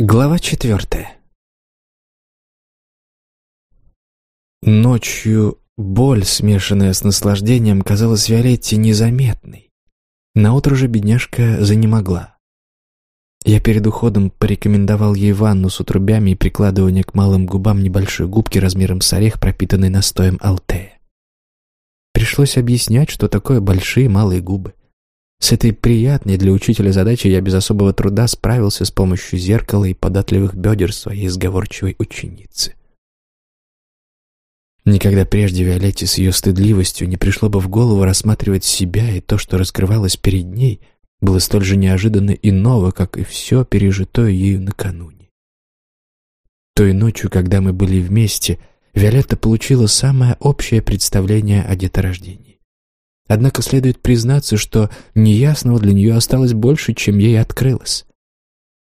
Глава четвертая. Ночью боль, смешанная с наслаждением, казалась Виолетте незаметной. Наутро же бедняжка занемогла. Я перед уходом порекомендовал ей ванну с утрубями и прикладывание к малым губам небольшой губки размером с орех, пропитанной настоем алтея. Пришлось объяснять, что такое большие малые губы. С этой приятной для учителя задачей я без особого труда справился с помощью зеркала и податливых бедер своей сговорчивой ученицы. Никогда прежде Виолетте с ее стыдливостью не пришло бы в голову рассматривать себя, и то, что раскрывалось перед ней, было столь же неожиданно и ново, как и все пережитое ею накануне. Той ночью, когда мы были вместе, Виолетта получила самое общее представление о деторождении. Однако следует признаться, что неясного для нее осталось больше, чем ей открылось.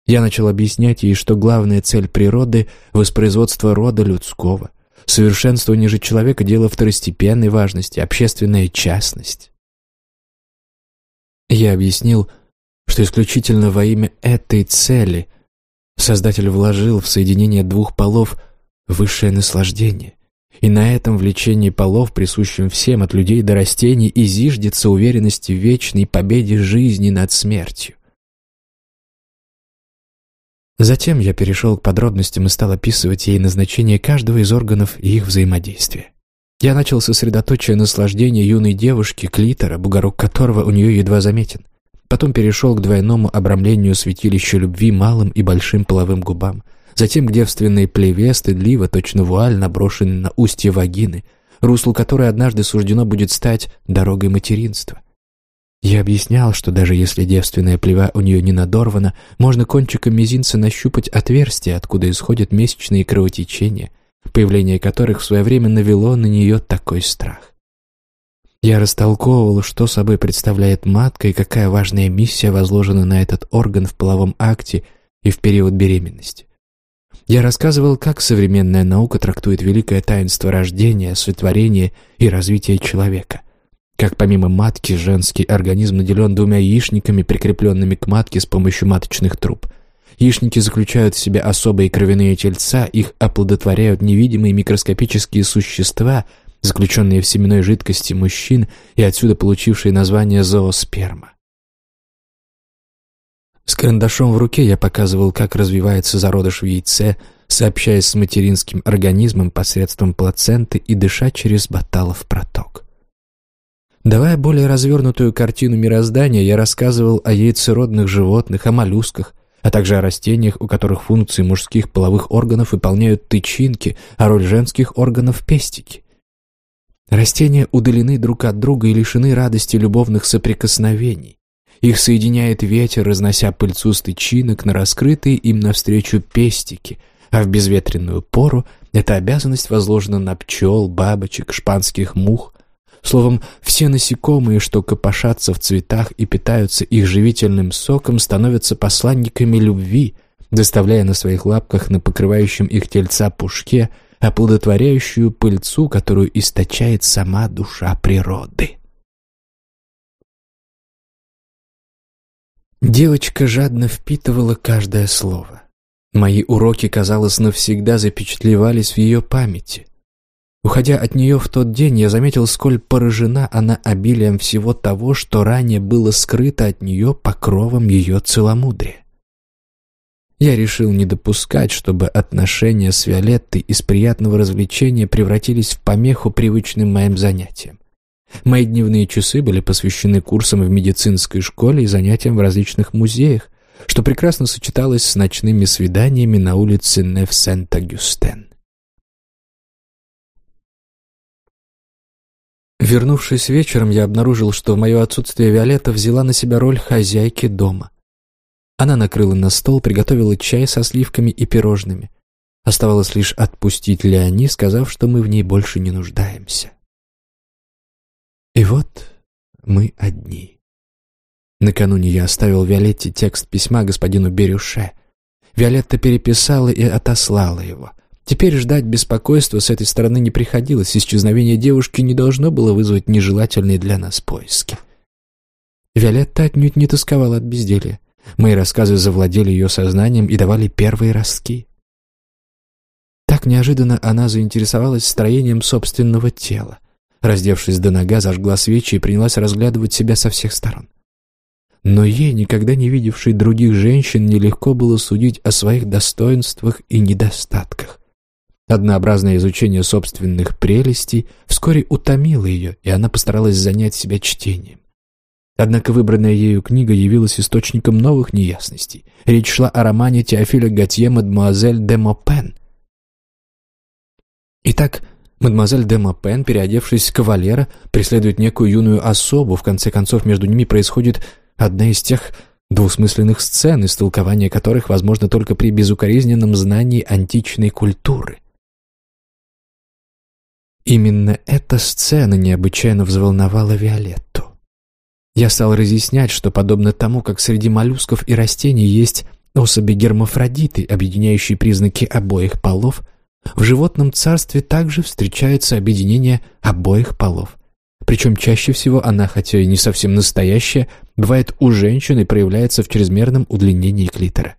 Я начал объяснять ей, что главная цель природы — воспроизводство рода людского. Совершенствование же человека — дело второстепенной важности, общественная частность. Я объяснил, что исключительно во имя этой цели Создатель вложил в соединение двух полов высшее наслаждение, и на этом влечении полов, присущем всем, от людей до растений, и зиждется уверенность в вечной победе жизни над смертью. Затем я перешел к подробностям и стал описывать ей назначение каждого из органов и их взаимодействия. Я начал сосредоточие наслаждения юной девушки, клитора, бугорок которого у нее едва заметен. Потом перешел к двойному обрамлению святилища любви малым и большим половым губам – затем к девственной плеве, стыдливо, точно вуаль, наброшенной на устье вагины, руслу которой однажды суждено будет стать дорогой материнства. Я объяснял, что даже если девственная плева у нее не надорвана, можно кончиком мизинца нащупать отверстие, откуда исходят месячные кровотечения, появление которых в свое время навело на нее такой страх. Я растолковывал, что собой представляет матка и какая важная миссия возложена на этот орган в половом акте и в период беременности. Я рассказывал, как современная наука трактует великое таинство рождения, сотворения и развития человека. Как помимо матки женский организм наделен двумя яичниками, прикрепленными к матке с помощью маточных труб. Яичники заключают в себе особые кровяные тельца, их оплодотворяют невидимые микроскопические существа, заключенные в семенной жидкости мужчин и отсюда получившие название зоосперма. С карандашом в руке я показывал, как развивается зародыш в яйце, сообщаясь с материнским организмом посредством плаценты и дыша через баталов проток. Давая более развернутую картину мироздания, я рассказывал о яйцеродных животных, о моллюсках, а также о растениях, у которых функции мужских половых органов выполняют тычинки, а роль женских органов – пестики. Растения удалены друг от друга и лишены радости любовных соприкосновений. Их соединяет ветер, разнося пыльцу с тычинок на раскрытые им навстречу пестики, а в безветренную пору эта обязанность возложена на пчел, бабочек, шпанских мух. Словом, все насекомые, что копошатся в цветах и питаются их живительным соком, становятся посланниками любви, доставляя на своих лапках на покрывающем их тельца пушке оплодотворяющую пыльцу, которую источает сама душа природы. Девочка жадно впитывала каждое слово. Мои уроки, казалось, навсегда запечатлевались в ее памяти. Уходя от нее в тот день, я заметил, сколь поражена она обилием всего того, что ранее было скрыто от нее покровом ее целомудрия. Я решил не допускать, чтобы отношения с Виолеттой из приятного развлечения превратились в помеху привычным моим занятиям. Мои дневные часы были посвящены курсам в медицинской школе и занятиям в различных музеях, что прекрасно сочеталось с ночными свиданиями на улице Нев-Сент-Агюстен. Вернувшись вечером, я обнаружил, что в мое отсутствие Виолетта взяла на себя роль хозяйки дома. Она накрыла на стол, приготовила чай со сливками и пирожными. Оставалось лишь отпустить Леони, сказав, что мы в ней больше не нуждаемся. И вот мы одни. Накануне я оставил Виолетте текст письма господину Берюше. Виолетта переписала и отослала его. Теперь ждать беспокойства с этой стороны не приходилось, исчезновение девушки не должно было вызвать нежелательные для нас поиски. Виолетта отнюдь не тосковала от безделья. Мои рассказы завладели ее сознанием и давали первые ростки. Так неожиданно она заинтересовалась строением собственного тела. Раздевшись до нога, зажгла свечи и принялась разглядывать себя со всех сторон. Но ей, никогда не видевшей других женщин, нелегко было судить о своих достоинствах и недостатках. Однообразное изучение собственных прелестей вскоре утомило ее, и она постаралась занять себя чтением. Однако выбранная ею книга явилась источником новых неясностей. Речь шла о романе Теофиля Готье «Мадемуазель де Мопен». Итак, мадемуазель де Мопен, переодевшись в кавалера, преследует некую юную особу, в конце концов между ними происходит одна из тех двусмысленных сцен, истолкование которых возможно только при безукоризненном знании античной культуры. Именно эта сцена необычайно взволновала Виолетту. Я стал разъяснять, что подобно тому, как среди моллюсков и растений есть особи гермафродиты, объединяющие признаки обоих полов, в животном царстве также встречается объединение обоих полов. Причем чаще всего она, хотя и не совсем настоящая, бывает у женщин и проявляется в чрезмерном удлинении клитора.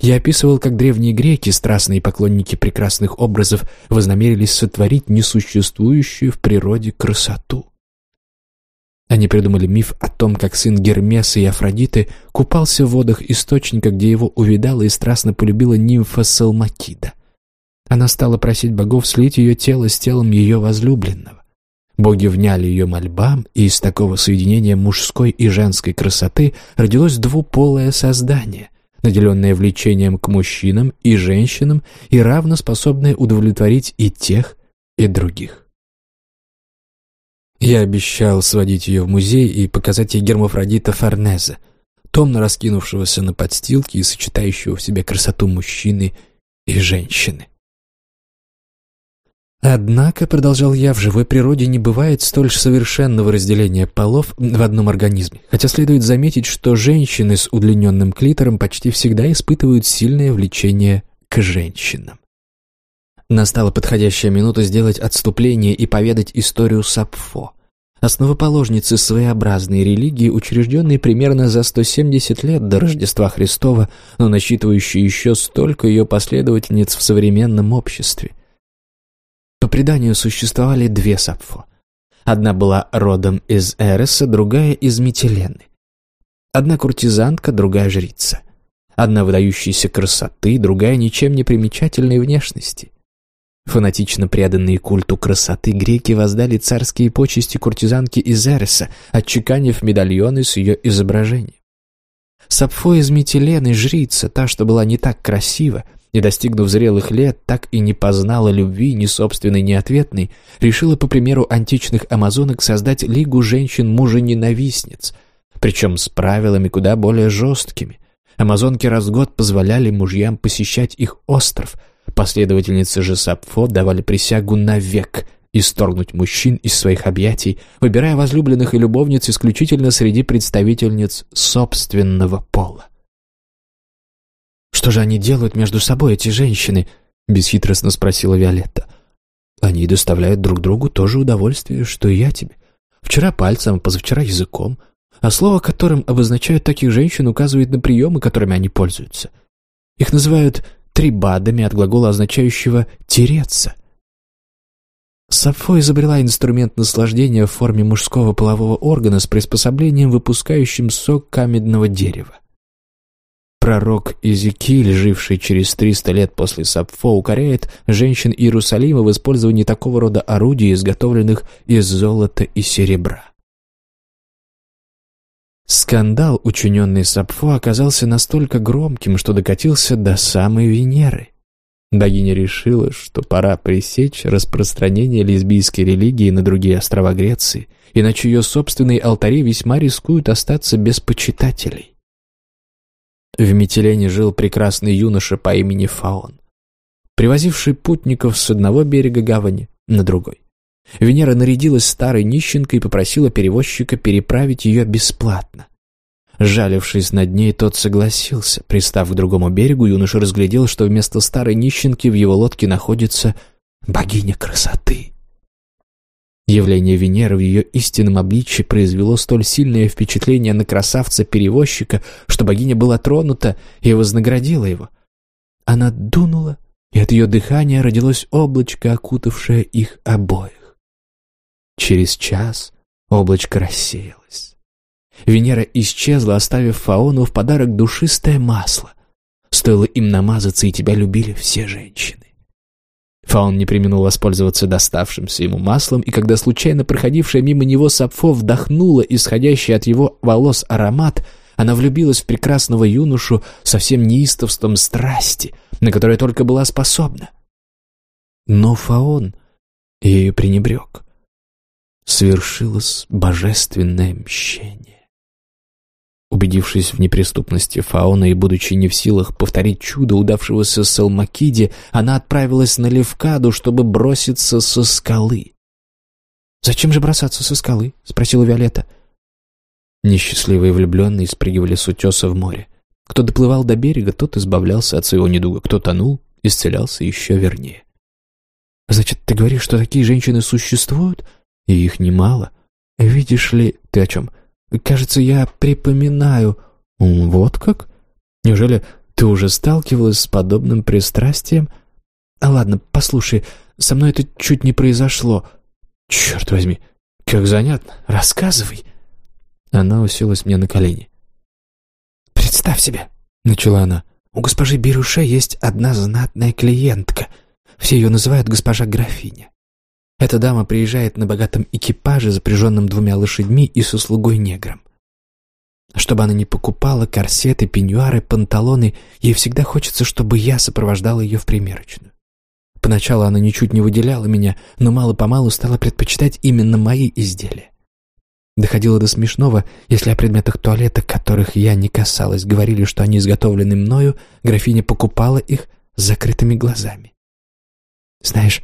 Я описывал, как древние греки, страстные поклонники прекрасных образов, вознамерились сотворить несуществующую в природе красоту. Они придумали миф о том, как сын Гермеса и Афродиты купался в водах источника, где его увидала и страстно полюбила нимфа Салмакида. Она стала просить богов слить ее тело с телом ее возлюбленного. Боги вняли ее мольбам, и из такого соединения мужской и женской красоты родилось двуполое создание, наделенное влечением к мужчинам и женщинам и равно способное удовлетворить и тех, и других. Я обещал сводить ее в музей и показать ей гермафродита Форнеза, томно раскинувшегося на подстилке и сочетающего в себе красоту мужчины и женщины. Однако, продолжал я, в живой природе не бывает столь совершенного разделения полов в одном организме, хотя следует заметить, что женщины с удлиненным клитором почти всегда испытывают сильное влечение к женщинам. Настала подходящая минута сделать отступление и поведать историю Сапфо, основоположницы своеобразной религии, учрежденной примерно за 170 лет до Рождества Христова, но насчитывающей еще столько ее последовательниц в современном обществе – преданию существовали две Сапфо. Одна была родом из Эреса, другая из Митилены. Одна куртизанка, другая жрица. Одна выдающейся красоты, другая ничем не примечательной внешности. Фанатично преданные культу красоты греки воздали царские почести куртизанке из Эреса, отчеканив медальоны с ее изображением. Сапфо из Митилены, жрица, та, что была не так красива, не достигнув зрелых лет, так и не познала любви ни собственной, ни ответной, решила, по примеру античных амазонок, создать лигу женщин-мужененавистниц, причем с правилами куда более жесткими. Амазонки раз в год позволяли мужьям посещать их остров, последовательницы же Сапфо давали присягу навек исторгнуть мужчин из своих объятий, выбирая возлюбленных и любовниц исключительно среди представительниц собственного пола. «Что же они делают между собой, эти женщины?» — бесхитростно спросила Виолетта. «Они доставляют друг другу то же удовольствие, что и я тебе. Вчера пальцем, позавчера языком. А слово, которым обозначают таких женщин, указывает на приемы, которыми они пользуются. Их называют трибадами от глагола, означающего «тереться». Сафо изобрела инструмент наслаждения в форме мужского полового органа с приспособлением, выпускающим сок каменного дерева. Пророк Иезекииль, живший через 300 лет после Сапфо, укоряет женщин Иерусалима в использовании такого рода орудий, изготовленных из золота и серебра. Скандал, учиненный Сапфо, оказался настолько громким, что докатился до самой Венеры. Богиня решила, что пора пресечь распространение лесбийской религии на другие острова Греции, иначе ее собственные алтари весьма рискуют остаться без почитателей. В Метелене жил прекрасный юноша по имени Фаон, привозивший путников с одного берега гавани на другой. Венера нарядилась старой нищенкой и попросила перевозчика переправить ее бесплатно. Жалившись над ней, тот согласился. Пристав к другому берегу, юноша разглядел, что вместо старой нищенки в его лодке находится богиня красоты. Явление Венеры в ее истинном обличье произвело столь сильное впечатление на красавца-перевозчика, что богиня была тронута и вознаградила его. Она дунула, и от ее дыхания родилось облачко, окутавшее их обоих. Через час облачко рассеялось. Венера исчезла, оставив Фаону в подарок душистое масло. Стоило им намазаться, и тебя любили все женщины. Фаун не применил воспользоваться доставшимся ему маслом, и когда случайно проходившая мимо него Сапфо вдохнула исходящий от его волос аромат, она влюбилась в прекрасного юношу со всем неистовством страсти, на которое только была способна. Но Фаон ею пренебрег. Свершилось божественное мщение. Убедившись в неприступности Фаона и будучи не в силах повторить чудо удавшегося Салмакиде, она отправилась на Левкаду, чтобы броситься со скалы. «Зачем же бросаться со скалы?» — спросила Виолетта. Несчастливые влюбленные спрыгивали с утеса в море. Кто доплывал до берега, тот избавлялся от своего недуга, кто тонул, исцелялся еще вернее. «Значит, ты говоришь, что такие женщины существуют? И их немало. Видишь ли, ты о чем?» Кажется, я припоминаю. Вот как? Неужели ты уже сталкивалась с подобным пристрастием? А ладно, послушай, со мной это чуть не произошло. Черт возьми, как занятно. Рассказывай. Она уселась мне на колени. «Представь себе», — начала она, — «у госпожи Беруше есть одна знатная клиентка. Все ее называют госпожа графиня. Эта дама приезжает на богатом экипаже, запряженном двумя лошадьми и со слугой-негром. Чтобы она не покупала корсеты, пеньюары, панталоны, ей всегда хочется, чтобы я сопровождала ее в примерочную. Поначалу она ничуть не выделяла меня, но мало-помалу стала предпочитать именно мои изделия. Доходило до смешного, если о предметах туалета, которых я не касалась, говорили, что они изготовлены мною, графиня покупала их с закрытыми глазами. Знаешь,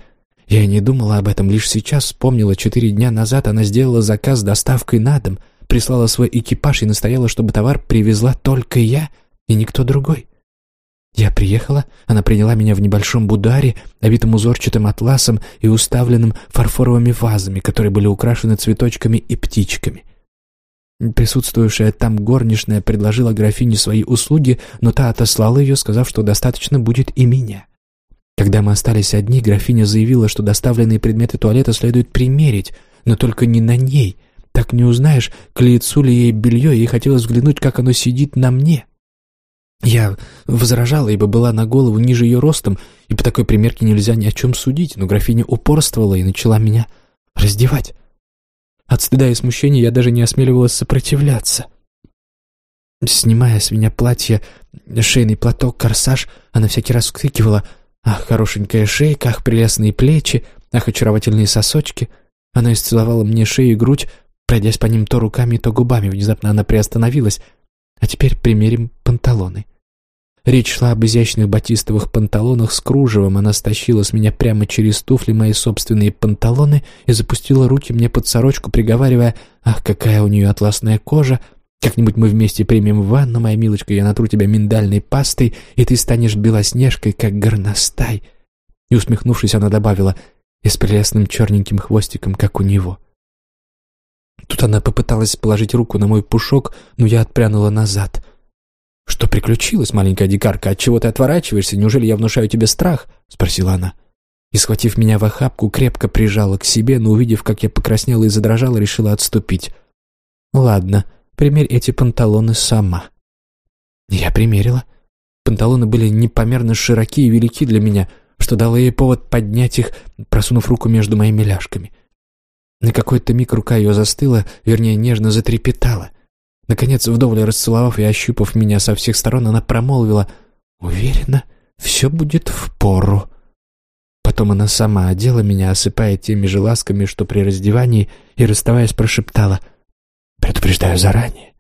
я не думала об этом, лишь сейчас вспомнила, четыре дня назад она сделала заказ с доставкой на дом, прислала свой экипаж и настояла, чтобы товар привезла только я и никто другой. Я приехала, она приняла меня в небольшом бударе, обитом узорчатым атласом и уставленным фарфоровыми вазами, которые были украшены цветочками и птичками. Присутствующая там горничная предложила графине свои услуги, но та отослала ее, сказав, что достаточно будет и меня. Когда мы остались одни, графиня заявила, что доставленные предметы туалета следует примерить, но только не на ней. Так не узнаешь, к лицу ли ей белье, ей хотелось взглянуть, как оно сидит на мне. Я возражала, ибо была на голову ниже ее ростом, и по такой примерке нельзя ни о чем судить, но графиня упорствовала и начала меня раздевать. От стыда и смущения я даже не осмеливалась сопротивляться. Снимая с меня платье, шейный платок, корсаж, она всякий раз вскрикивала — Ах, хорошенькая шейка, ах, прелестные плечи, ах, очаровательные сосочки. Она исцеловала мне шею и грудь, пройдясь по ним то руками, то губами. Внезапно она приостановилась. А теперь примерим панталоны. Речь шла об изящных батистовых панталонах с кружевом. Она стащила с меня прямо через туфли мои собственные панталоны и запустила руки мне под сорочку, приговаривая «Ах, какая у нее атласная кожа!» Как-нибудь мы вместе примем ванну, моя милочка, я натру тебя миндальной пастой, и ты станешь белоснежкой, как горностай». И, усмехнувшись, она добавила, и с прелестным черненьким хвостиком, как у него. Тут она попыталась положить руку на мой пушок, но я отпрянула назад. «Что приключилось, маленькая дикарка? Отчего ты отворачиваешься? Неужели я внушаю тебе страх?» — спросила она. И, схватив меня в охапку, крепко прижала к себе, но, увидев, как я покраснела и задрожала, решила отступить. «Ладно», Примерь эти панталоны сама». Я примерила. Панталоны были непомерно широки и велики для меня, что дало ей повод поднять их, просунув руку между моими ляжками. На какой-то миг рука ее застыла, вернее, нежно затрепетала. Наконец, вдоволь расцеловав и ощупав меня со всех сторон, она промолвила «Уверена, все будет в пору». Потом она сама одела меня, осыпая теми же ласками, что при раздевании, и, расставаясь, прошептала — Предупреждаю заранее.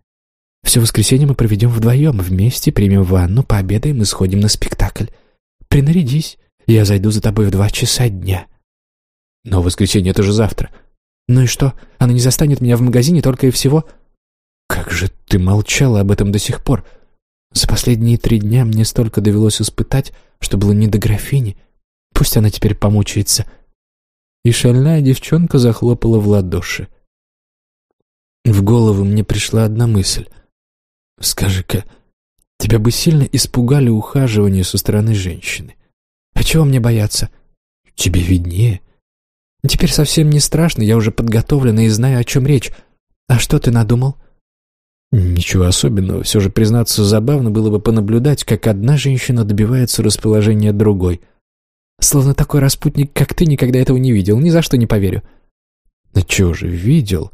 Все воскресенье мы проведем вдвоем, вместе примем ванну, пообедаем и сходим на спектакль. Принарядись, я зайду за тобой в два часа дня. Но воскресенье — это же завтра. Ну и что, она не застанет меня в магазине только и всего? Как же ты молчала об этом до сих пор? За последние три дня мне столько довелось испытать, что было не до графини. Пусть она теперь помучается. и шальная девчонка захлопала в ладоши. В голову мне пришла одна мысль. «Скажи-ка, тебя бы сильно испугали ухаживания со стороны женщины? А чего мне бояться? Тебе виднее. Теперь совсем не страшно, я уже подготовлена и знаю, о чем речь. А что ты надумал?» Ничего особенного. Все же, признаться, забавно было бы понаблюдать, как одна женщина добивается расположения другой. Словно такой распутник, как ты, никогда этого не видел. Ни за что не поверю. Да чего же, видел.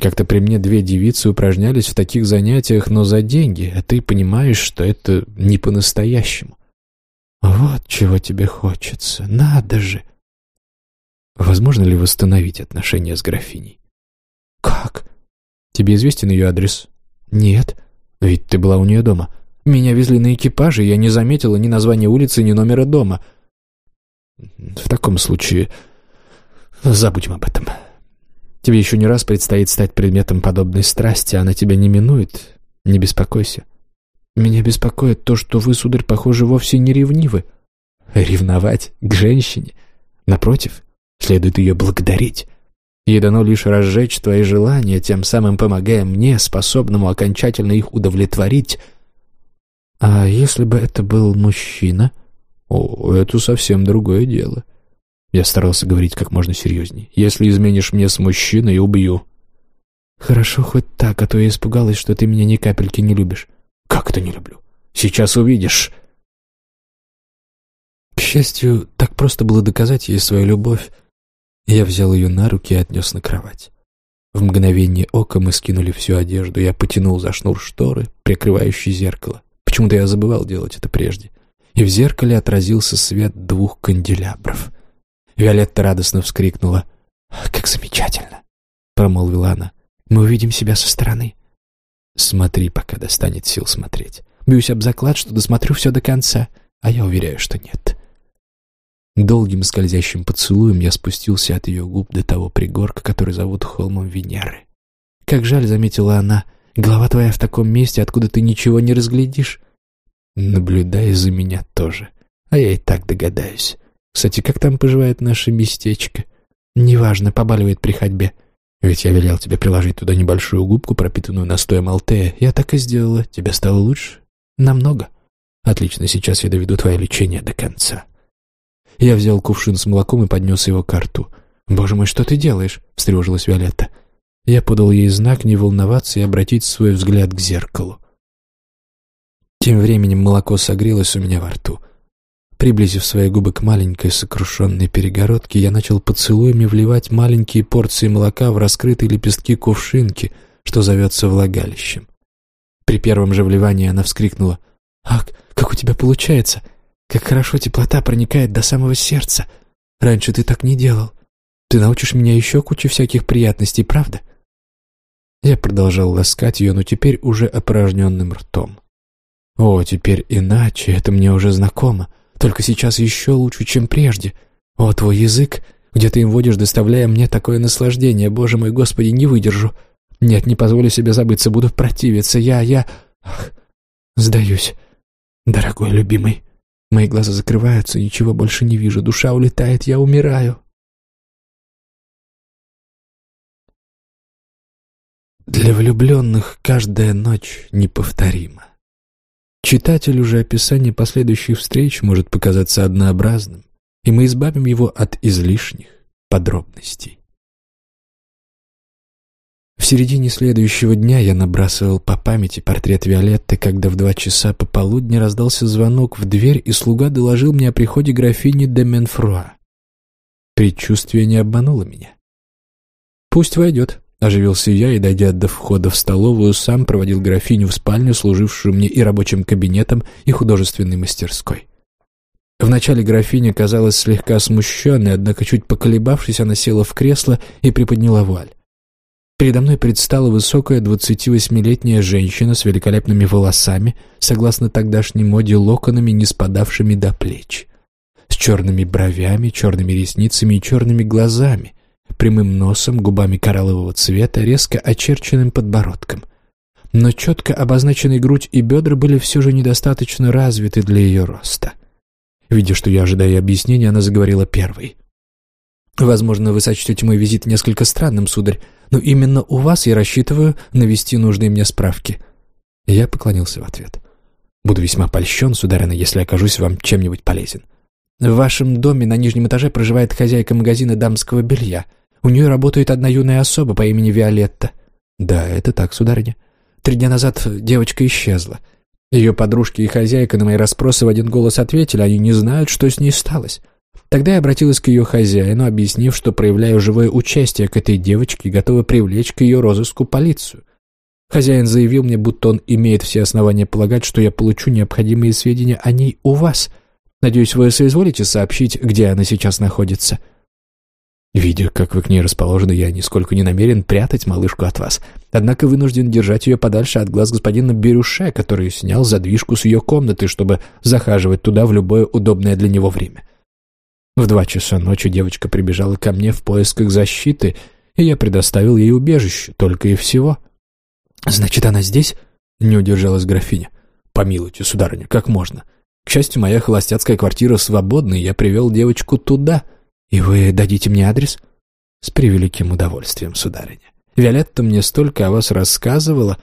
Как-то при мне две девицы упражнялись в таких занятиях, но за деньги, а ты понимаешь, что это не по-настоящему. Вот чего тебе хочется. Надо же. Возможно ли восстановить отношения с графиней? Как? Тебе известен ее адрес? «Нет, ведь ты была у нее дома. Меня везли на экипаже, я не заметила ни названия улицы, ни номера дома». «В таком случае забудем об этом. Тебе еще не раз предстоит стать предметом подобной страсти, она тебя не минует. Не беспокойся. Меня беспокоит то, что вы, сударь, похоже, вовсе не ревнивы. Ревновать к женщине? Напротив, следует ее благодарить». Ей дано лишь разжечь твои желания, тем самым помогая мне, способному окончательно их удовлетворить. А если бы это был мужчина? О, это совсем другое дело. Я старался говорить как можно серьезней. Если изменишь мне с мужчиной, убью. Хорошо хоть так, а то я испугалась, что ты меня ни капельки не любишь. Как это не люблю? Сейчас увидишь. К счастью, так просто было доказать ей свою любовь, я взял ее на руки и отнес на кровать. В мгновение ока мы скинули всю одежду. Я потянул за шнур шторы, прикрывающий зеркало. Почему-то я забывал делать это прежде. И в зеркале отразился свет двух канделябров. Виолетта радостно вскрикнула. «Как замечательно!» — промолвила она. «Мы увидим себя со стороны». «Смотри, пока достанет сил смотреть. Бьюсь об заклад, что досмотрю все до конца, а я уверяю, что нет». Долгим скользящим поцелуем я спустился от ее губ до того пригорка, который зовут холмом Венеры. «Как жаль», — заметила она, — «голова твоя в таком месте, откуда ты ничего не разглядишь». «Наблюдай за меня тоже, а я и так догадаюсь. Кстати, как там поживает наше местечко?» «Неважно, побаливает при ходьбе. Ведь я велел тебе приложить туда небольшую губку, пропитанную настоем алтея. Я так и сделала. Тебе стало лучше? Намного. Отлично, сейчас я доведу твое лечение до конца». Я взял кувшин с молоком и поднес его к рту. «Боже мой, что ты делаешь?» — встревожилась Виолетта. Я подал ей знак не волноваться и обратить свой взгляд к зеркалу. Тем временем молоко согрелось у меня во рту. Приблизив свои губы к маленькой сокрушенной перегородке, я начал поцелуями вливать маленькие порции молока в раскрытые лепестки кувшинки, что зовется влагалищем. При первом же вливании она вскрикнула. «Ах, как у тебя получается! Как хорошо теплота проникает до самого сердца. Раньше ты так не делал. Ты научишь меня еще куче всяких приятностей, правда?» Я продолжал ласкать ее, но теперь уже опорожненным ртом. «О, теперь иначе, это мне уже знакомо. Только сейчас еще лучше, чем прежде. О, твой язык, где ты им водишь, доставляя мне такое наслаждение. Боже мой, Господи, не выдержу. Нет, не позволю себе забыться, буду противиться. Я, я... Ах, сдаюсь, дорогой любимый». Мои глаза закрываются, ничего больше не вижу. Душа улетает, я умираю. Для влюбленных каждая ночь неповторима. Читателю же описание последующих встреч может показаться однообразным, и мы избавим его от излишних подробностей. В середине следующего дня я набрасывал по памяти портрет Виолетты, когда в два часа пополудни раздался звонок в дверь, и слуга доложил мне о приходе графини де Менфруа. Предчувствие не обмануло меня. «Пусть войдет», — оживился я и, дойдя до входа в столовую, сам проводил графиню в спальню, служившую мне и рабочим кабинетом, и художественной мастерской. Вначале графиня казалась слегка смущенной, однако, чуть поколебавшись, она села в кресло и приподняла вуаль. Передо мной предстала высокая 28-летняя женщина с великолепными волосами, согласно тогдашней моде локонами, не спадавшими до плеч, с черными бровями, черными ресницами и черными глазами, прямым носом, губами кораллового цвета, резко очерченным подбородком. Но четко обозначенные грудь и бедра были все же недостаточно развиты для ее роста. Видя, что я ожидаю объяснения, она заговорила первой. Возможно, вы сочтете мой визит несколько странным, сударь, но именно у вас я рассчитываю навести нужные мне справки». Я поклонился в ответ. «Буду весьма польщен, сударыня, если окажусь вам чем-нибудь полезен. В вашем доме на нижнем этаже проживает хозяйка магазина дамского белья. У нее работает одна юная особа по имени Виолетта». «Да, это так, сударыня. Три дня назад девочка исчезла. Ее подружки и хозяйка на мои расспросы в один голос ответили, они не знают, что с ней сталось. Тогда я обратилась к ее хозяину, объяснив, что проявляю живое участие к этой девочке и готова привлечь к ее розыску полицию. Хозяин заявил мне, будто он имеет все основания полагать, что я получу необходимые сведения о ней у вас. Надеюсь, вы соизволите сообщить, где она сейчас находится?» Видя, как вы к ней расположены, я нисколько не намерен прятать малышку от вас. Однако вынужден держать ее подальше от глаз господина Берюше, который снял задвижку с ее комнаты, чтобы захаживать туда в любое удобное для него время. В два часа ночи девочка прибежала ко мне в поисках защиты, и я предоставил ей убежище, только и всего. «Значит, она здесь?» — не удержалась графиня. «Помилуйте, сударыня, как можно? К счастью, моя холостяцкая квартира свободна, и я привел девочку туда». «И вы дадите мне адрес?» «С превеликим удовольствием, сударыня. Виолетта мне столько о вас рассказывала.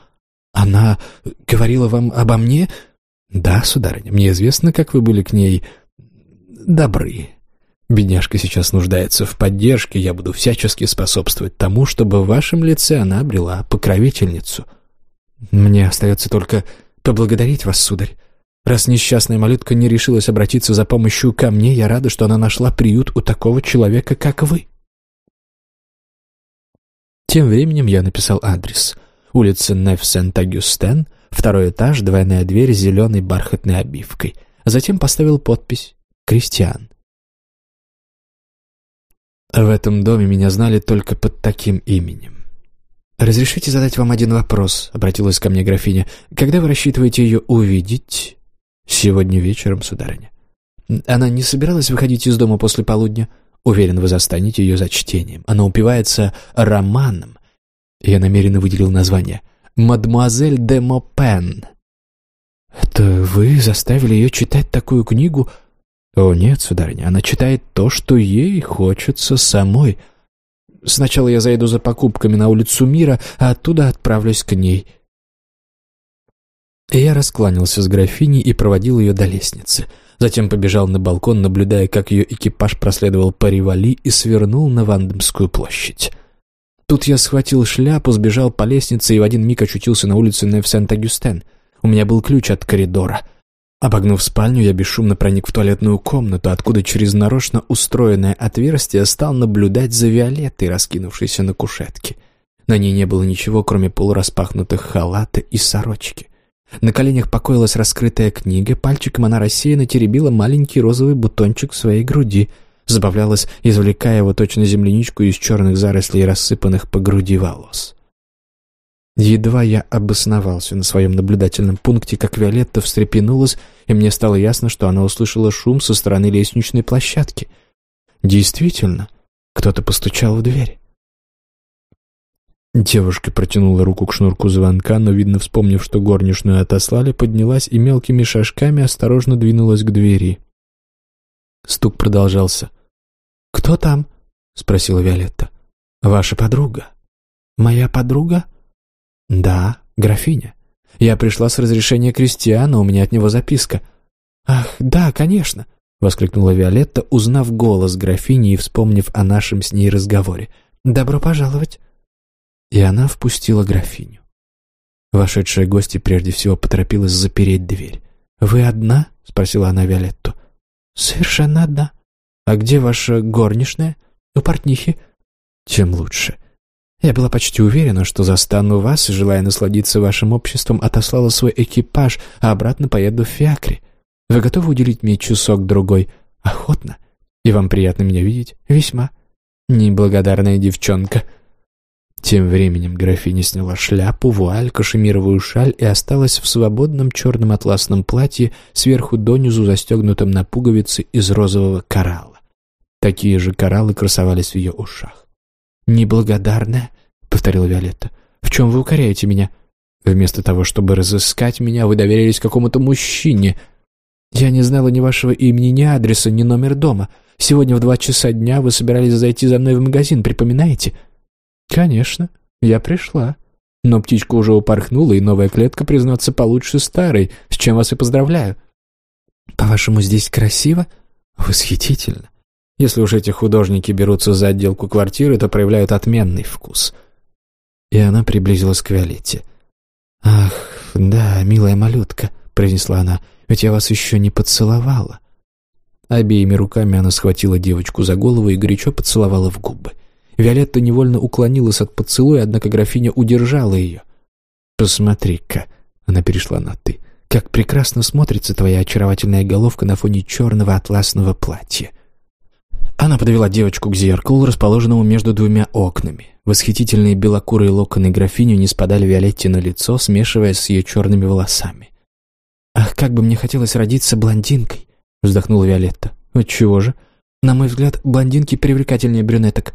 Она говорила вам обо мне?» «Да, сударыня, мне известно, как вы были к ней добры. Бедняжка сейчас нуждается в поддержке, я буду всячески способствовать тому, чтобы в вашем лице она обрела покровительницу. Мне остается только поблагодарить вас, сударь. Раз несчастная малютка не решилась обратиться за помощью ко мне, я рада, что она нашла приют у такого человека, как вы. Тем временем я написал адрес. Улица Неф-Сент-Агюстен, второй этаж, двойная дверь с зеленой бархатной обивкой. Затем поставил подпись «Кристиан». В этом доме меня знали только под таким именем. «Разрешите задать вам один вопрос?» — обратилась ко мне графиня. «Когда вы рассчитываете ее увидеть?» «Сегодня вечером, сударыня». «Она не собиралась выходить из дома после полудня?» «Уверен, вы застанете ее за чтением. Она упивается романом». Я намеренно выделил название. «Мадемуазель де Мопен». «Это вы заставили ее читать такую книгу?» «О, нет, сударыня, она читает то, что ей хочется самой. Сначала я зайду за покупками на улицу Мира, а оттуда отправлюсь к ней». Я раскланялся с графиней и проводил ее до лестницы. Затем побежал на балкон, наблюдая, как ее экипаж проследовал по Ривали и свернул на Вандомскую площадь. Тут я схватил шляпу, сбежал по лестнице и в один миг очутился на улице Нев-Сент-Агюстен. У меня был ключ от коридора. Обогнув спальню, я бесшумно проник в туалетную комнату, откуда через нарочно устроенное отверстие стал наблюдать за Виолеттой, раскинувшейся на кушетке. На ней не было ничего, кроме полураспахнутых халата и сорочки. На коленях покоилась раскрытая книга, пальчиком она рассеянно теребила маленький розовый бутончик в своей груди, забавлялась, извлекая его точно земляничку из черных зарослей, рассыпанных по груди волос. Едва я обосновался на своем наблюдательном пункте, как Виолетта встрепенулась, и мне стало ясно, что она услышала шум со стороны лестничной площадки. Действительно, кто-то постучал в дверь. Девушка протянула руку к шнурку звонка, но, видно, вспомнив, что горничную отослали, поднялась и мелкими шажками осторожно двинулась к двери. Стук продолжался. «Кто там?» — спросила Виолетта. «Ваша подруга». «Моя подруга?» «Да, графиня. Я пришла с разрешения Кристиана, у меня от него записка». «Ах, да, конечно», — воскликнула Виолетта, узнав голос графини и вспомнив о нашем с ней разговоре. «Добро пожаловать» и она впустила графиню. Вошедшая гостья прежде всего поторопилась запереть дверь. «Вы одна?» — спросила она Виолетту. «Совершенно одна. А где ваша горничная?» «У портнихи». «Тем лучше. Я была почти уверена, что застану вас и, желая насладиться вашим обществом, отослала свой экипаж, а обратно поеду в Фиакре. Вы готовы уделить мне часок-другой? Охотно. И вам приятно меня видеть? Весьма. Неблагодарная девчонка». Тем временем графиня сняла шляпу, вуаль, кашемировую шаль и осталась в свободном черном атласном платье, сверху донизу застегнутом на пуговицы из розового коралла. Такие же кораллы красовались в ее ушах. «Неблагодарная», — повторила Виолетта, — «в чем вы укоряете меня? Вместо того, чтобы разыскать меня, вы доверились какому-то мужчине». «Я не знала ни вашего имени, ни адреса, ни номер дома. Сегодня в два часа дня вы собирались зайти за мной в магазин, припоминаете?» «Конечно, я пришла. Но птичка уже упорхнула, и новая клетка, признаться, получше старой, с чем вас и поздравляю». «По-вашему, здесь красиво?» «Восхитительно. Если уж эти художники берутся за отделку квартиры, то проявляют отменный вкус». И она приблизилась к Виолетте. «Ах, да, милая малютка», — произнесла она, — «ведь я вас еще не поцеловала». Обеими руками она схватила девочку за голову и горячо поцеловала в губы. Виолетта невольно уклонилась от поцелуя, однако графиня удержала ее. «Посмотри-ка», — она перешла на «ты», — «как прекрасно смотрится твоя очаровательная головка на фоне черного атласного платья». Она подвела девочку к зеркалу, расположенному между двумя окнами. Восхитительные белокурые локоны графиню не спадали Виолетте на лицо, смешиваясь с ее черными волосами. «Ах, как бы мне хотелось родиться блондинкой!» — вздохнула Виолетта. «Отчего же? На мой взгляд, блондинки привлекательнее брюнеток».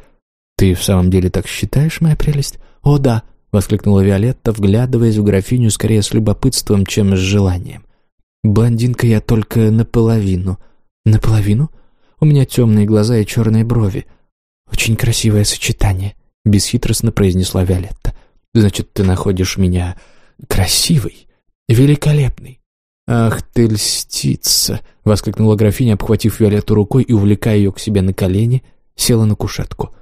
«Ты в самом деле так считаешь, моя прелесть?» «О, да!» — воскликнула Виолетта, вглядываясь в графиню скорее с любопытством, чем с желанием. «Блондинка я только наполовину». «Наполовину?» У меня темные глаза и черные брови. Очень красивое сочетание», — бесхитростно произнесла Виолетта. «Значит, ты находишь меня красивой, великолепной». «Ах ты льстица!» — воскликнула графиня, обхватив Виолетту рукой и увлекая ее к себе на колени, села на кушетку.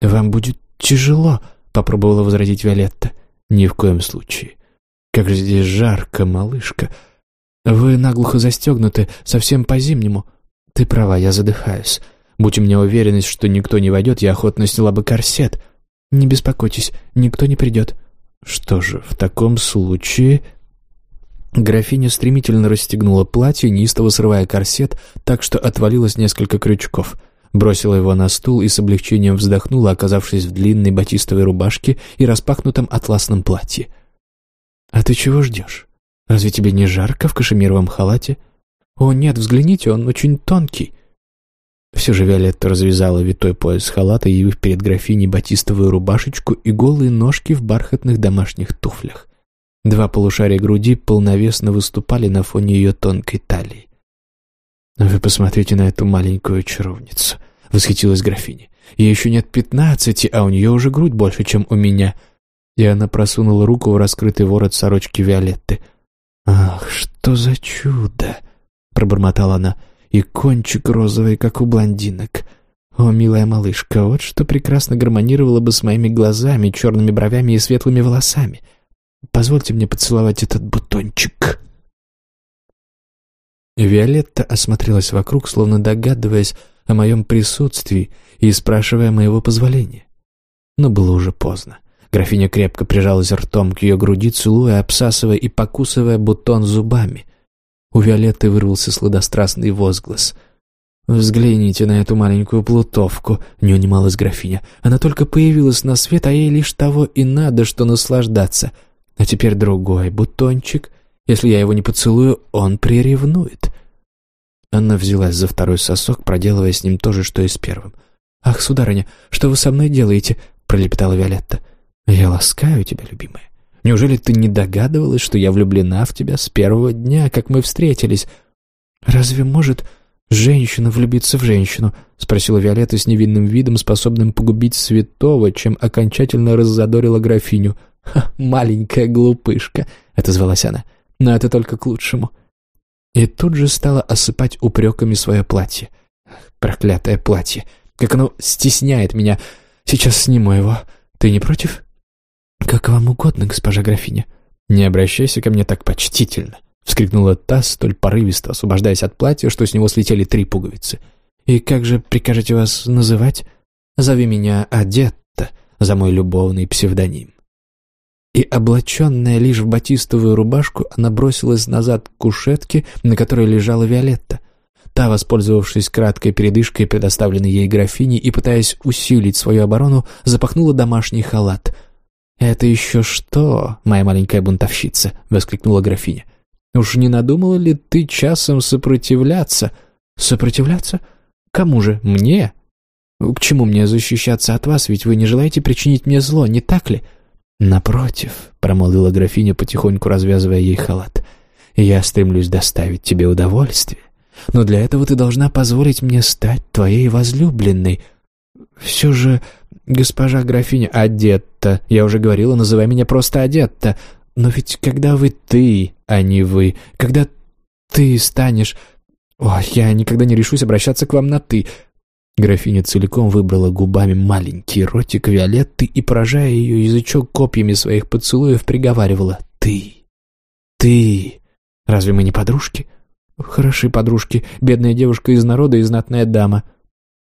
«Вам будет тяжело», — попробовала возразить Виолетта. «Ни в коем случае. Как же здесь жарко, малышка. Вы наглухо застегнуты, совсем по-зимнему». «Ты права, я задыхаюсь. Будь у меня уверенность, что никто не войдет, я охотно сняла бы корсет. Не беспокойтесь, никто не придет». «Что же, в таком случае...» Графиня стремительно расстегнула платье, неистово срывая корсет, так что отвалилось несколько крючков. Бросила его на стул и с облегчением вздохнула, оказавшись в длинной батистовой рубашке и распахнутом атласном платье. «А ты чего ждешь? Разве тебе не жарко в кашемировом халате?» «О, нет, взгляните, он очень тонкий». Все же Виолетта развязала витой пояс халата, явив перед графиней батистовую рубашечку и голые ножки в бархатных домашних туфлях. Два полушария груди полновесно выступали на фоне ее тонкой талии. «Вы посмотрите на эту маленькую чаровницу», — восхитилась графиня. «Ей еще нет пятнадцати, а у нее уже грудь больше, чем у меня». И она просунула руку в раскрытый ворот сорочки Виолетты. «Ах, что за чудо!» пробормотала она, и кончик розовый, как у блондинок. О, милая малышка, вот что прекрасно гармонировало бы с моими глазами, черными бровями и светлыми волосами. Позвольте мне поцеловать этот бутончик. Виолетта осмотрелась вокруг, словно догадываясь о моем присутствии и спрашивая моего позволения. Но было уже поздно. Графиня крепко прижалась ртом к ее груди, целуя, обсасывая и покусывая бутон зубами. У Виолетты вырвался сладострастный возглас. «Взгляните на эту маленькую плутовку», — не унималась графиня. «Она только появилась на свет, а ей лишь того и надо, что наслаждаться. А теперь другой бутончик. Если я его не поцелую, он приревнует». Она взялась за второй сосок, проделывая с ним то же, что и с первым. «Ах, сударыня, что вы со мной делаете?» — пролепетала Виолетта. «Я ласкаю тебя, любимая. Неужели ты не догадывалась, что я влюблена в тебя с первого дня, как мы встретились? Разве может женщина влюбиться в женщину?» — спросила Виолетта с невинным видом, способным погубить святого, чем окончательно раззадорила графиню. «Ха, маленькая глупышка!» — отозвалась она. «Но это только к лучшему». И тут же стала осыпать упреками свое платье. «Проклятое платье! Как оно стесняет меня! Сейчас сниму его. Ты не против?» «Как вам угодно, госпожа графиня». «Не обращайся ко мне так почтительно», — вскрикнула та столь порывисто, освобождаясь от платья, что с него слетели три пуговицы. «И как же прикажете вас называть?» «Зови меня Адетта, за мой любовный псевдоним». И, облаченная лишь в батистовую рубашку, она бросилась назад к кушетке, на которой лежала Виолетта. Та, воспользовавшись краткой передышкой, предоставленной ей графиней, и пытаясь усилить свою оборону, запахнула домашний халат — «Это еще что, моя маленькая бунтовщица?» — воскликнула графиня. «Уж не надумала ли ты часом сопротивляться?» «Сопротивляться? Кому же? Мне? К чему мне защищаться от вас, ведь вы не желаете причинить мне зло, не так ли?» «Напротив», — промолвила графиня, потихоньку развязывая ей халат, — я стремлюсь доставить тебе удовольствие. Но для этого ты должна позволить мне стать твоей возлюбленной. Все же, госпожа графиня, одетта, я уже говорила, называй меня просто одетта. Но ведь когда вы ты, а не вы, когда ты станешь... Ой, я никогда не решусь обращаться к вам на «ты». Графиня целиком выбрала губами маленький ротик Виолетты и, поражая ее язычок копьями своих поцелуев, приговаривала «Ты! Ты! Разве мы не подружки?» «Хороши подружки, бедная девушка из народа и знатная дама».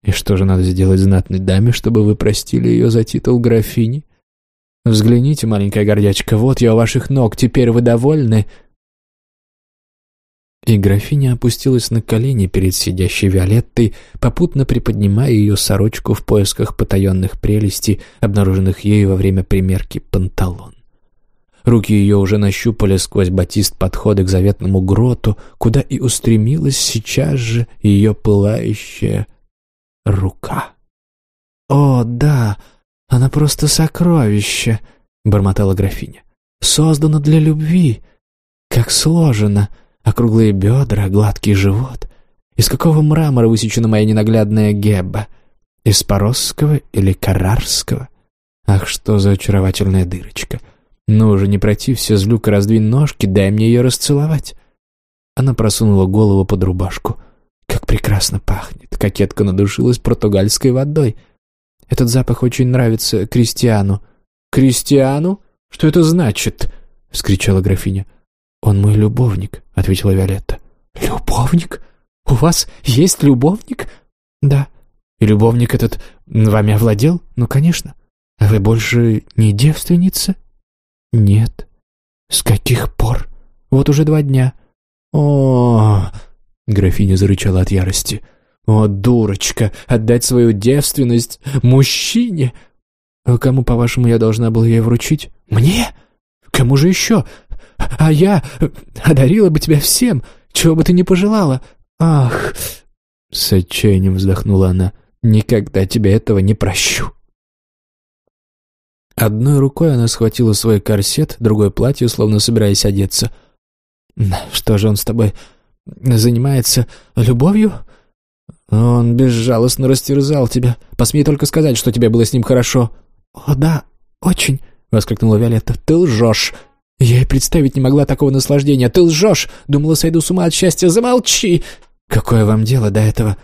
«И что же надо сделать знатной даме, чтобы вы простили ее за титул графини?» «Взгляните, маленькая гордячка, вот я у ваших ног, теперь вы довольны?» И графиня опустилась на колени перед сидящей Виолеттой, попутно приподнимая ее сорочку в поисках потаенных прелестей, обнаруженных ею во время примерки панталон. Руки ее уже нащупали сквозь батист подходы к заветному гроту, куда и устремилась сейчас же ее пылающая рука. «О, да, она просто сокровище!» — бормотала графиня. «Создана для любви! Как сложено! Округлые бедра, гладкий живот! Из какого мрамора высечена моя ненаглядная геба? Из поросского или карарского? Ах, что за очаровательная дырочка!» «Ну уже не протився, злюка, раздвинь ножки, дай мне ее расцеловать». Она просунула голову под рубашку. «Как прекрасно пахнет!» Кокетка надушилась португальской водой. «Этот запах очень нравится Кристиану». «Кристиану? Что это значит?» — вскричала графиня. «Он мой любовник», — ответила Виолетта. «Любовник? У вас есть любовник?» «Да». «И любовник этот вами овладел?» «Ну, конечно. А вы больше не девственница?» «Нет». «С каких пор?» «Вот уже два дня». «О!» — графиня зарычала от ярости. «О, дурочка! Отдать свою девственность мужчине!» «А «Кому, по-вашему, я должна была ей вручить?» «Мне? Кому же еще? А я одарила бы тебя всем, чего бы ты ни пожелала. Ах!» С отчаянием вздохнула она. «Никогда тебе этого не прощу». Одной рукой она схватила свой корсет, другой платье, словно собираясь одеться. «Что же он с тобой занимается любовью?» «Он безжалостно растерзал тебя. Посмей только сказать, что тебе было с ним хорошо». «О, да, очень», — воскликнула Виолетта. «Ты лжешь. Я и представить не могла такого наслаждения. Ты лжешь. Думала, сойду с ума от счастья. Замолчи!» «Какое вам дело до этого?»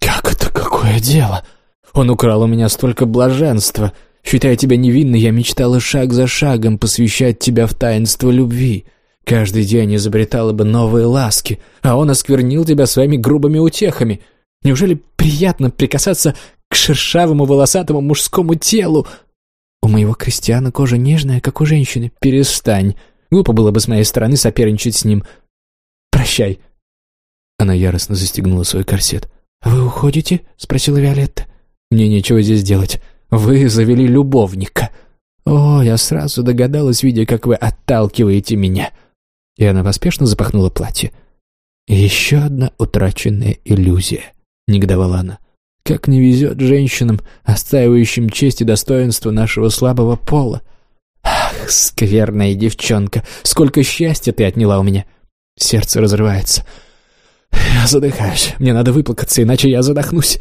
«Как это какое дело? Он украл у меня столько блаженства». Считая тебя невинной, я мечтала шаг за шагом посвящать тебя в таинство любви. Каждый день изобретала бы новые ласки, а он осквернил тебя своими грубыми утехами. Неужели приятно прикасаться к шершавому волосатому мужскому телу? У моего крестьяна кожа нежная, как у женщины. Перестань. Глупо было бы с моей стороны соперничать с ним. Прощай. Она яростно застегнула свой корсет. «Вы уходите?» — спросила Виолетта. «Мне нечего здесь делать. Вы завели любовника. О, я сразу догадалась, видя, как вы отталкиваете меня. И она поспешно запахнула платье. Еще одна утраченная иллюзия, негодовала она. Как не везет женщинам, отстаивающим честь и достоинство нашего слабого пола. Ах, скверная девчонка, сколько счастья ты отняла у меня. Сердце разрывается. Я задыхаюсь, мне надо выплакаться, иначе я задохнусь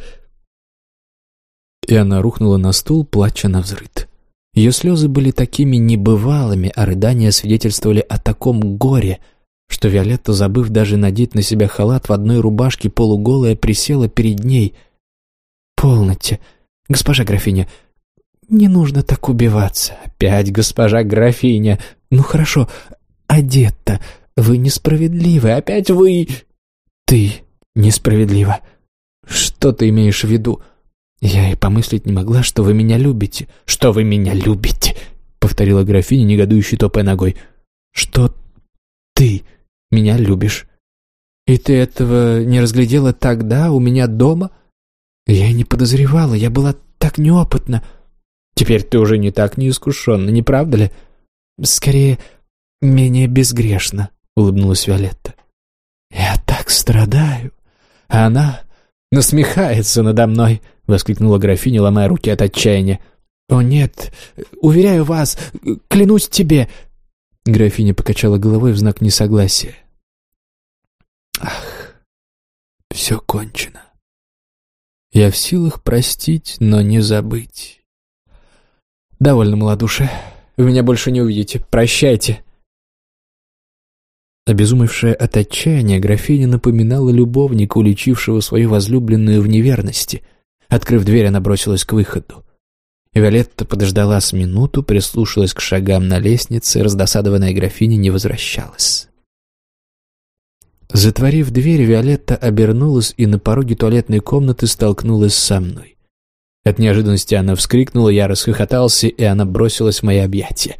и она рухнула на стул, плача на взрыд. Ее слезы были такими небывалыми, а рыдания свидетельствовали о таком горе, что Виолетта, забыв даже надеть на себя халат, в одной рубашке полуголая присела перед ней. «Полноте, госпожа графиня, не нужно так убиваться. Опять госпожа графиня. Ну хорошо, одета. Вы несправедливы, опять вы... Ты несправедлива. Что ты имеешь в виду?» «Я и помыслить не могла, что вы меня любите». «Что вы меня любите?» — повторила графиня, негодующей топая ногой. «Что ты меня любишь?» «И ты этого не разглядела тогда, у меня дома?» «Я не подозревала, я была так неопытна». «Теперь ты уже не так неискушенна, не правда ли?» «Скорее, менее безгрешно», — улыбнулась Виолетта. «Я так страдаю, а она насмехается надо мной» воскликнула графиня, ломая руки от отчаяния. «О, нет! Уверяю вас! Клянусь тебе!» Графиня покачала головой в знак несогласия. Ах, все кончено. Я в силах простить, но не забыть. Довольно малодушие. Вы меня больше не увидите. Прощайте. Обезумевшая от отчаяния, графиня напоминала любовника, уличившего свою возлюбленную в неверности. Открыв дверь, она бросилась к выходу. Виолетта подождала с минуту, прислушалась к шагам на лестнице, раздосадованная графиня не возвращалась. Затворив дверь, Виолетта обернулась и на пороге туалетной комнаты столкнулась со мной. От неожиданности она вскрикнула, я расхохотался, и она бросилась в мои объятия.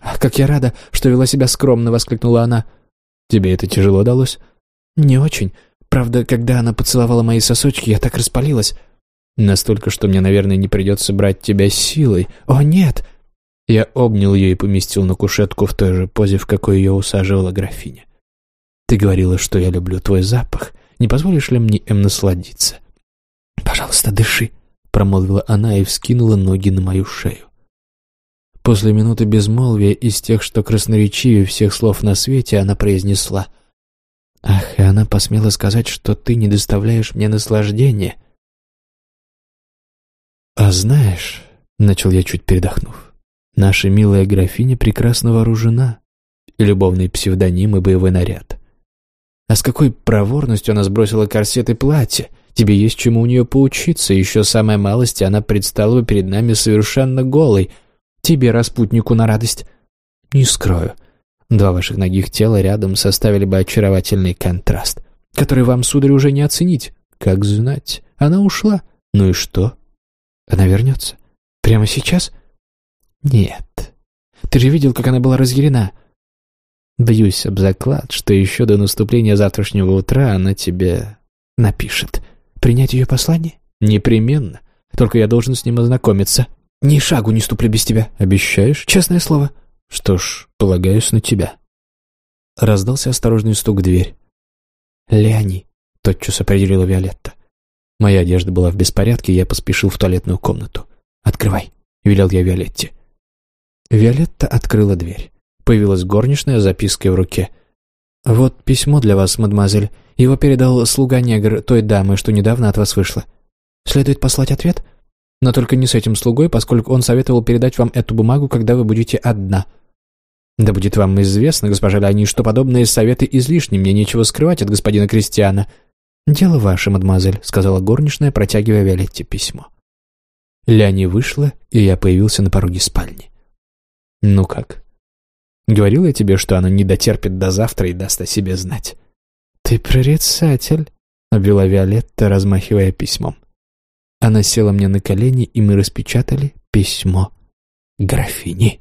«Ах, как я рада, что вела себя скромно!» — воскликнула она. «Тебе это тяжело далось?» «Не очень. Правда, когда она поцеловала мои сосочки, я так распалилась. Настолько, что мне, наверное, не придется брать тебя силой. О, нет!» Я обнял ее и поместил на кушетку в той же позе, в какой ее усаживала графиня. «Ты говорила, что я люблю твой запах. Не позволишь ли мне им насладиться?» «Пожалуйста, дыши», — промолвила она и вскинула ноги на мою шею. После минуты безмолвия из тех, что красноречивее всех слов на свете, она произнесла «Ах, и она посмела сказать, что ты не доставляешь мне наслаждения». «А знаешь», — начал я чуть передохнув, «наша милая графиня прекрасно вооружена, и псевдоним и боевой наряд. А с какой проворностью она сбросила корсет и платье!» Тебе есть чему у нее поучиться, еще самая малость, она предстала бы перед нами совершенно голой. Тебе, распутнику, на радость. Не скрою. Два ваших ногих тела рядом составили бы очаровательный контраст, который вам, сударь, уже не оценить. Как знать. Она ушла. Ну и что? Она вернется? Прямо сейчас? Нет. Ты же видел, как она была разъярена. Бьюсь об заклад, что еще до наступления завтрашнего утра она тебе напишет. Принять ее послание? Непременно. Только я должен с ним ознакомиться. Ни шагу не ступлю без тебя. Обещаешь? Честное слово. Что ж, полагаюсь на тебя. Раздался осторожный стук в дверь. «Леони», — тотчас определила Виолетта. Моя одежда была в беспорядке, я поспешил в туалетную комнату. «Открывай», — велел я Виолетте. Виолетта открыла дверь. Появилась горничная с запиской в руке. «Вот письмо для вас, мадемуазель. Его передал слуга-негр той дамы, что недавно от вас вышла. Следует послать ответ? Но только не с этим слугой, поскольку он советовал передать вам эту бумагу, когда вы будете одна. Да будет вам известно, госпожа Леони, что подобные советы излишни, мне нечего скрывать от господина Кристиана. «Дело ваше, мадемуазель», — сказала горничная, протягивая Виолетте письмо. Ляни вышла, и я появился на пороге спальни. «Ну как?» «Говорил я тебе, что она не дотерпит до завтра и даст о себе знать». «Ты прорицатель», — обвела Виолетта, размахивая письмом. Она села мне на колени, и мы распечатали письмо графини.